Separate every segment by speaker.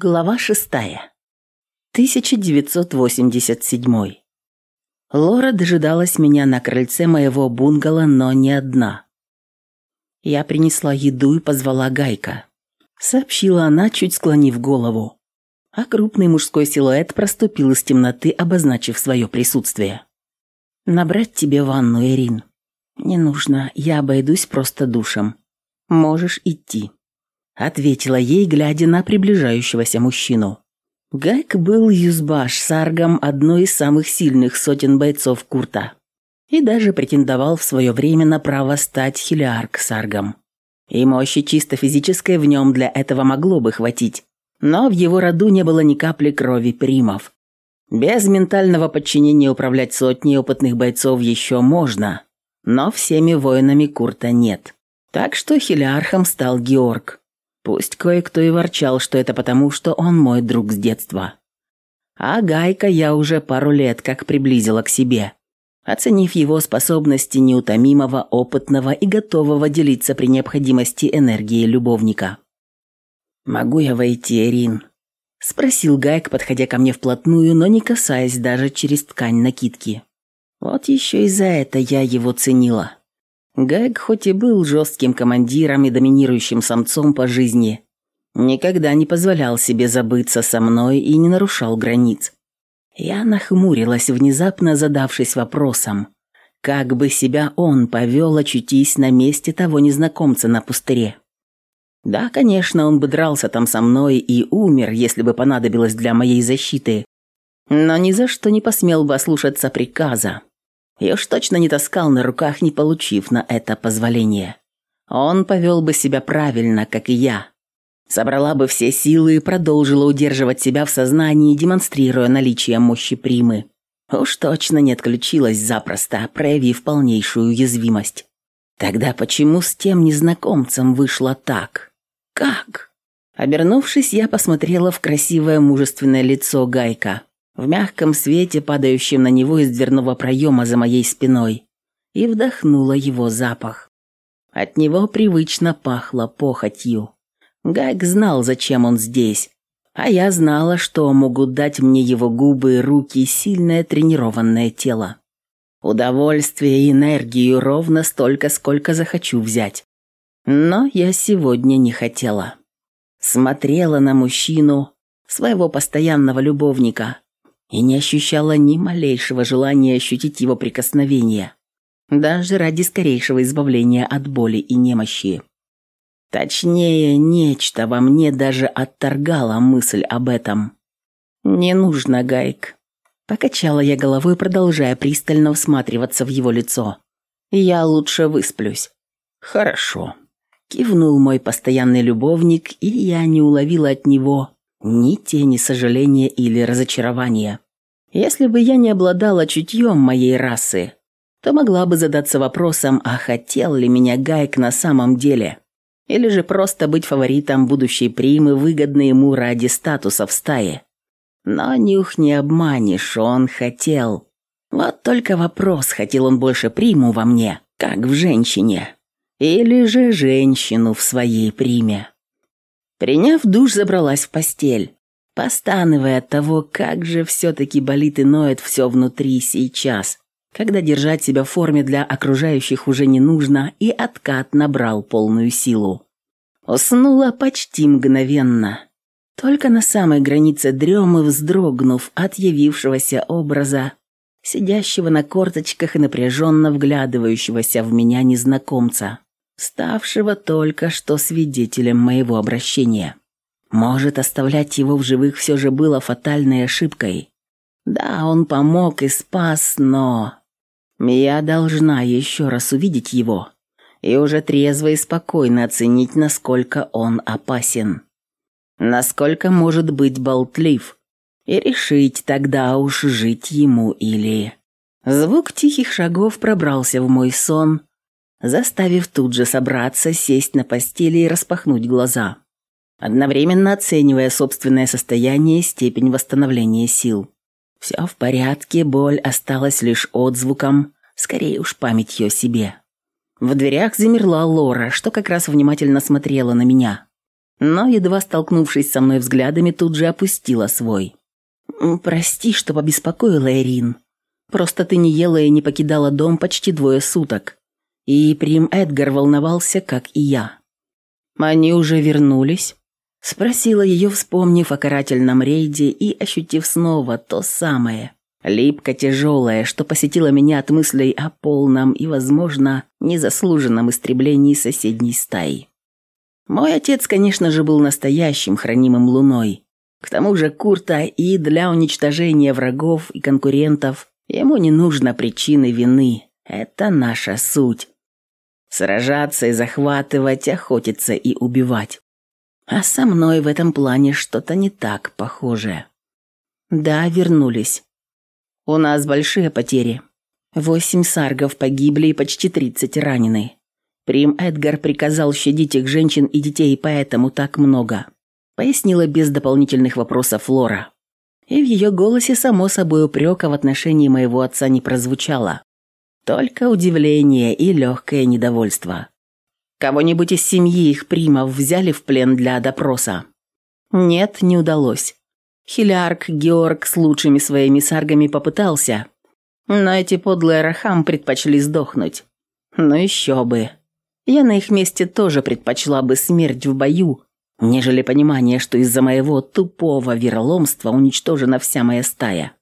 Speaker 1: Глава шестая. 1987. Лора дожидалась меня на крыльце моего бунгало, но не одна. Я принесла еду и позвала Гайка. Сообщила она, чуть склонив голову. А крупный мужской силуэт проступил из темноты, обозначив свое присутствие. «Набрать тебе ванну, Ирин?» «Не нужно, я обойдусь просто душем. Можешь идти» ответила ей, глядя на приближающегося мужчину. Гайк был юзбаш саргом одной из самых сильных сотен бойцов Курта и даже претендовал в свое время на право стать хилиарк саргом. И мощи чисто физической в нем для этого могло бы хватить, но в его роду не было ни капли крови примов. Без ментального подчинения управлять сотней опытных бойцов еще можно, но всеми воинами Курта нет. Так что хилиархом стал Георг. Пусть кое-кто и ворчал, что это потому, что он мой друг с детства. А Гайка я уже пару лет как приблизила к себе, оценив его способности неутомимого, опытного и готового делиться при необходимости энергией любовника. «Могу я войти, Эрин?» – спросил Гайк, подходя ко мне вплотную, но не касаясь даже через ткань накидки. Вот еще и за это я его ценила. Гэг хоть и был жестким командиром и доминирующим самцом по жизни, никогда не позволял себе забыться со мной и не нарушал границ. Я нахмурилась, внезапно задавшись вопросом, как бы себя он повел, очутись на месте того незнакомца на пустыре. Да, конечно, он бы дрался там со мной и умер, если бы понадобилось для моей защиты, но ни за что не посмел бы ослушаться приказа. И уж точно не таскал на руках, не получив на это позволение. Он повел бы себя правильно, как и я. Собрала бы все силы и продолжила удерживать себя в сознании, демонстрируя наличие мощи примы. Уж точно не отключилась запросто, проявив полнейшую уязвимость. Тогда почему с тем незнакомцем вышло так? Как? Обернувшись, я посмотрела в красивое мужественное лицо Гайка в мягком свете, падающем на него из дверного проема за моей спиной, и вдохнула его запах. От него привычно пахло похотью. Гайк знал, зачем он здесь, а я знала, что могут дать мне его губы, руки, сильное тренированное тело. Удовольствие и энергию ровно столько, сколько захочу взять. Но я сегодня не хотела. Смотрела на мужчину, своего постоянного любовника, и не ощущала ни малейшего желания ощутить его прикосновение, даже ради скорейшего избавления от боли и немощи. Точнее, нечто во мне даже отторгало мысль об этом. «Не нужно, Гайк», – покачала я головой, продолжая пристально всматриваться в его лицо. «Я лучше высплюсь». «Хорошо», – кивнул мой постоянный любовник, и я не уловила от него ни тени сожаления или разочарования. Если бы я не обладала чутьем моей расы, то могла бы задаться вопросом, а хотел ли меня Гайк на самом деле? Или же просто быть фаворитом будущей примы, выгодно ему ради статуса в стае? Но нюх не обманешь, он хотел. Вот только вопрос, хотел он больше приму во мне, как в женщине, или же женщину в своей приме. Приняв душ, забралась в постель, постановая от того, как же все-таки болит и ноет все внутри сейчас, когда держать себя в форме для окружающих уже не нужно, и откат набрал полную силу. Уснула почти мгновенно, только на самой границе дремы вздрогнув от явившегося образа, сидящего на корточках и напряженно вглядывающегося в меня незнакомца ставшего только что свидетелем моего обращения. Может, оставлять его в живых все же было фатальной ошибкой. Да, он помог и спас, но... Я должна еще раз увидеть его и уже трезво и спокойно оценить, насколько он опасен. Насколько может быть болтлив. И решить тогда уж жить ему или... Звук тихих шагов пробрался в мой сон, заставив тут же собраться, сесть на постели и распахнуть глаза, одновременно оценивая собственное состояние и степень восстановления сил. Все в порядке, боль осталась лишь отзвуком, скорее уж памятью о себе. В дверях замерла Лора, что как раз внимательно смотрела на меня. но, едва столкнувшись со мной взглядами, тут же опустила свой. «Прости, что побеспокоила, Эрин. Просто ты не ела и не покидала дом почти двое суток. И Прим Эдгар волновался, как и я». «Они уже вернулись?» Спросила ее, вспомнив о карательном рейде и ощутив снова то самое, липко-тяжелое, что посетило меня от мыслей о полном и, возможно, незаслуженном истреблении соседней стаи. Мой отец, конечно же, был настоящим хранимым луной. К тому же Курта и для уничтожения врагов и конкурентов ему не нужно причины вины. Это наша суть. Сражаться и захватывать, охотиться и убивать. А со мной в этом плане что-то не так похоже. Да, вернулись. У нас большие потери. Восемь саргов погибли и почти тридцать ранены. Прим Эдгар приказал щадить их женщин и детей, поэтому так много. Пояснила без дополнительных вопросов Лора. И в ее голосе, само собой, упрека в отношении моего отца не прозвучало. Только удивление и легкое недовольство. Кого-нибудь из семьи их примов взяли в плен для допроса? Нет, не удалось. Хилярк Георг с лучшими своими саргами попытался, но эти подлые рахам предпочли сдохнуть. Ну еще бы. Я на их месте тоже предпочла бы смерть в бою, нежели понимание, что из-за моего тупого вероломства уничтожена вся моя стая.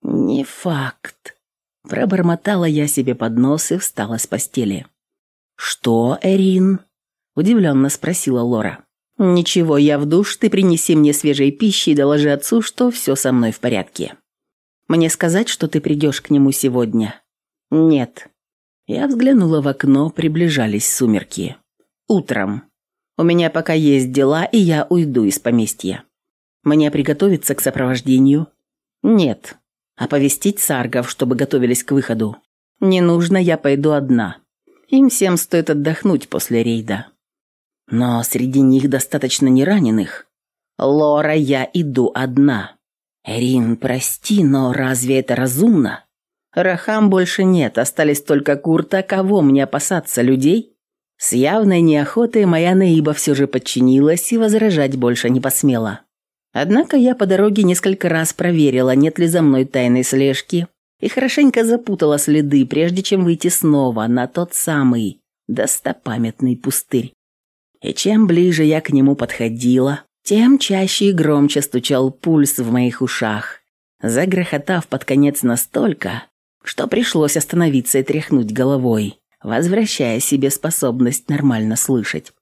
Speaker 1: Не факт. Пробормотала я себе под нос и встала с постели. «Что, Эрин?» – удивленно спросила Лора. «Ничего, я в душ, ты принеси мне свежей пищи и доложи отцу, что все со мной в порядке. Мне сказать, что ты придешь к нему сегодня?» «Нет». Я взглянула в окно, приближались сумерки. «Утром. У меня пока есть дела, и я уйду из поместья. Мне приготовиться к сопровождению?» «Нет. Оповестить саргов, чтобы готовились к выходу?» «Не нужно, я пойду одна. Им всем стоит отдохнуть после рейда. Но среди них достаточно нераненых. Лора, я иду одна. Эрин, прости, но разве это разумно? Рахам больше нет, остались только Курта, кого мне опасаться, людей? С явной неохотой моя Наиба все же подчинилась и возражать больше не посмела. Однако я по дороге несколько раз проверила, нет ли за мной тайной слежки, и хорошенько запутала следы, прежде чем выйти снова на тот самый достопамятный пустырь. И чем ближе я к нему подходила, тем чаще и громче стучал пульс в моих ушах, загрохотав под конец настолько, что пришлось остановиться и тряхнуть головой, возвращая себе способность нормально слышать.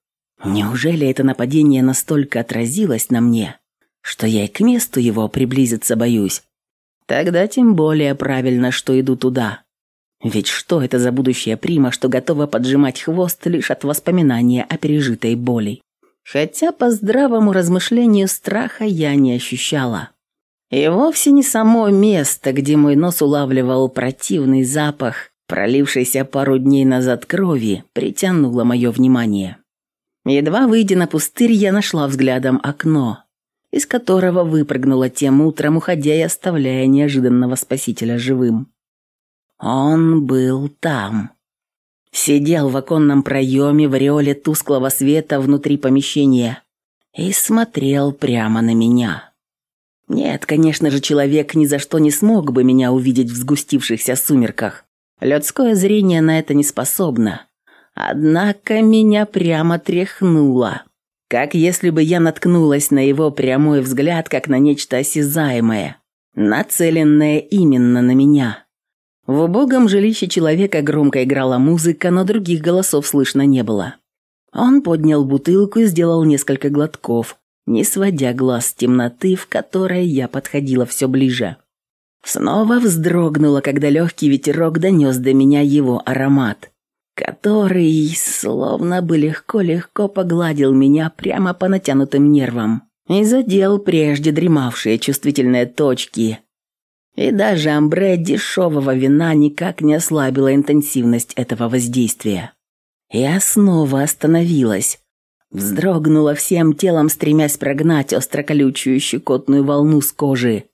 Speaker 1: Неужели это нападение настолько отразилось на мне, что я и к месту его приблизиться боюсь? Тогда тем более правильно, что иду туда. Ведь что это за будущая прима, что готова поджимать хвост лишь от воспоминания о пережитой боли? Хотя по здравому размышлению страха я не ощущала. И вовсе не само место, где мой нос улавливал противный запах, пролившийся пару дней назад крови, притянуло мое внимание. Едва выйдя на пустырь, я нашла взглядом окно, из которого выпрыгнула тем утром, уходя и оставляя неожиданного спасителя живым. Он был там. Сидел в оконном проеме в ореоле тусклого света внутри помещения и смотрел прямо на меня. Нет, конечно же, человек ни за что не смог бы меня увидеть в сгустившихся сумерках. Людское зрение на это не способно. Однако меня прямо тряхнуло как если бы я наткнулась на его прямой взгляд, как на нечто осязаемое, нацеленное именно на меня. В убогом жилище человека громко играла музыка, но других голосов слышно не было. Он поднял бутылку и сделал несколько глотков, не сводя глаз с темноты, в которой я подходила все ближе. Снова вздрогнула, когда легкий ветерок донес до меня его аромат который словно бы легко-легко погладил меня прямо по натянутым нервам и задел прежде дремавшие чувствительные точки. И даже амбре дешевого вина никак не ослабила интенсивность этого воздействия. Я снова остановилась, вздрогнула всем телом, стремясь прогнать остроколючую щекотную волну с кожи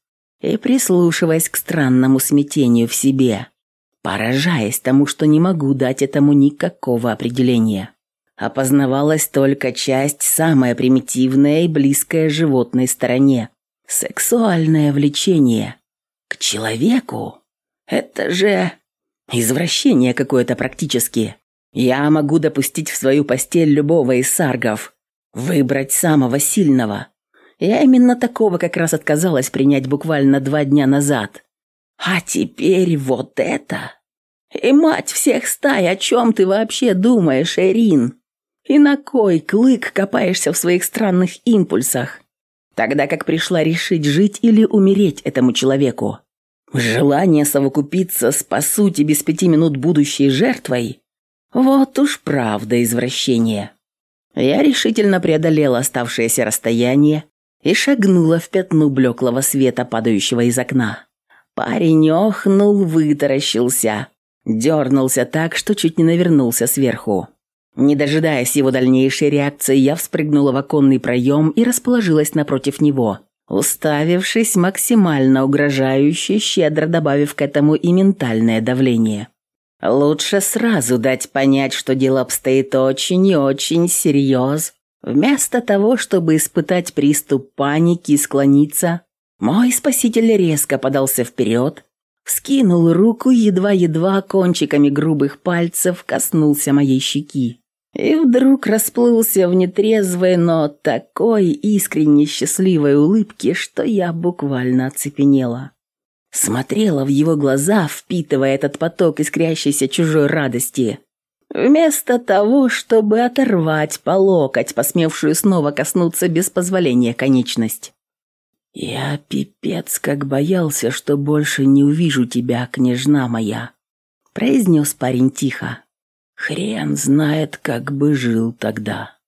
Speaker 1: и прислушиваясь к странному смятению в себе поражаясь тому, что не могу дать этому никакого определения. опознавалась только часть, самая примитивная и близкая животной стороне. Сексуальное влечение. К человеку? Это же извращение какое-то практически. Я могу допустить в свою постель любого из саргов, выбрать самого сильного. Я именно такого как раз отказалась принять буквально два дня назад. А теперь вот это. И мать всех стай, о чем ты вообще думаешь, Эрин? И на кой клык копаешься в своих странных импульсах? Тогда как пришла решить жить или умереть этому человеку. Желание совокупиться с, по сути, без пяти минут будущей жертвой – вот уж правда извращение. Я решительно преодолела оставшееся расстояние и шагнула в пятну блеклого света, падающего из окна. Парень охнул, вытаращился, дернулся так, что чуть не навернулся сверху. Не дожидаясь его дальнейшей реакции, я вспрыгнула в оконный проем и расположилась напротив него, уставившись максимально угрожающе, щедро добавив к этому и ментальное давление. Лучше сразу дать понять, что дело обстоит очень и очень серьез, вместо того, чтобы испытать приступ паники и склониться. Мой спаситель резко подался вперед, вскинул руку, едва-едва кончиками грубых пальцев коснулся моей щеки. И вдруг расплылся в нетрезвой, но такой искренне счастливой улыбке, что я буквально оцепенела. Смотрела в его глаза, впитывая этот поток искрящейся чужой радости. Вместо того, чтобы оторвать по локоть, посмевшую снова коснуться без позволения конечность. «Я пипец как боялся, что больше не увижу тебя, княжна моя», — произнес парень тихо. Хрен знает, как бы жил тогда.